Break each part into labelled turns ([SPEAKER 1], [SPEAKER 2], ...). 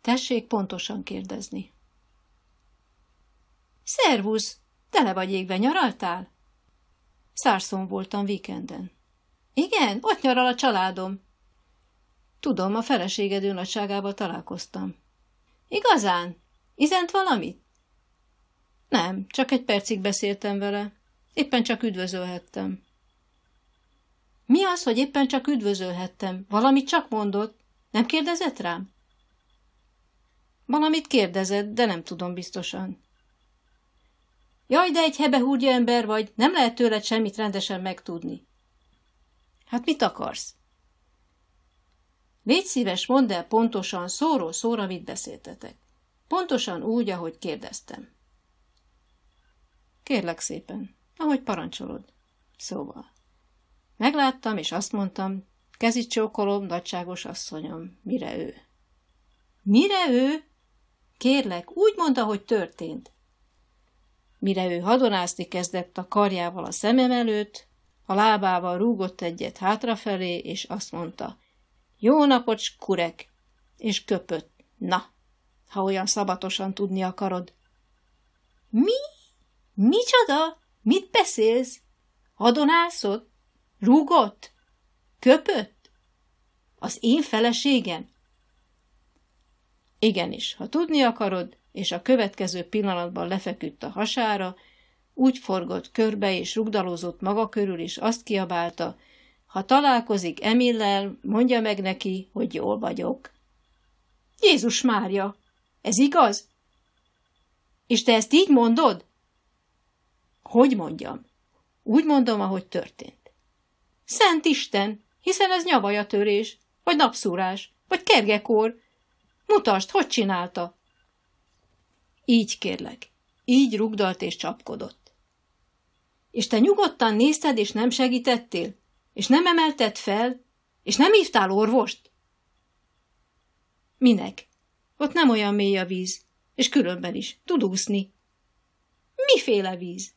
[SPEAKER 1] Tessék pontosan kérdezni. Szervusz! Tele vagy égve, nyaraltál? Szárszon voltam víkenden. Igen, ott nyaral a családom. Tudom, a feleséged nagyságával találkoztam. Igazán? Izent valamit? Nem, csak egy percig beszéltem vele. Éppen csak üdvözölhettem. Mi az, hogy éppen csak üdvözölhettem? Valamit csak mondott? Nem kérdezett rám? Valamit kérdezett, de nem tudom biztosan. Jaj, de egy hebehúrgya ember vagy, nem lehet tőled semmit rendesen megtudni. Hát mit akarsz? Légy szíves, mondd el pontosan, szóról szóra, mit beszéltetek. Pontosan úgy, ahogy kérdeztem. Kérlek szépen, ahogy parancsolod. Szóval. Megláttam, és azt mondtam, kezit csókolom, nagyságos asszonyom, mire ő. Mire ő? Kérlek, úgy mondta, hogy történt. Mire ő hadonászni kezdett a karjával a szemem előtt, a lábával rúgott egyet hátrafelé, és azt mondta, jó napot, kurek, és köpött. Na, ha olyan szabatosan tudni akarod. Mi? Micsoda? Mit beszélsz? Hadonászod? Rúgott? Köpött? Az én feleségem? Igenis, ha tudni akarod, és a következő pillanatban lefeküdt a hasára, úgy forgott körbe és rugdalózott maga körül, és azt kiabálta, ha találkozik Emillel, mondja meg neki, hogy jól vagyok. Jézus Mária, ez igaz? És te ezt így mondod? Hogy mondjam? Úgy mondom, ahogy történt. Szent Isten, hiszen ez nyavajatörés, vagy napszúrás, vagy kergekor. Mutasd, hogy csinálta. Így kérlek. Így rugdalt és csapkodott. És te nyugodtan nézted, és nem segítettél? És nem emelted fel? És nem hívtál orvost? Minek? Ott nem olyan mély a víz, és különben is, tud úszni. Miféle víz?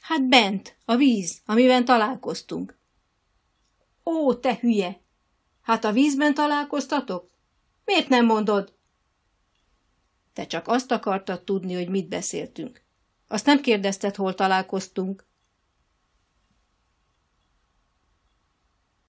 [SPEAKER 1] Hát bent, a víz, amiben találkoztunk. Ó, te hülye! Hát a vízben találkoztatok? Miért nem mondod? Te csak azt akartad tudni, hogy mit beszéltünk. Azt nem kérdezted, hol találkoztunk.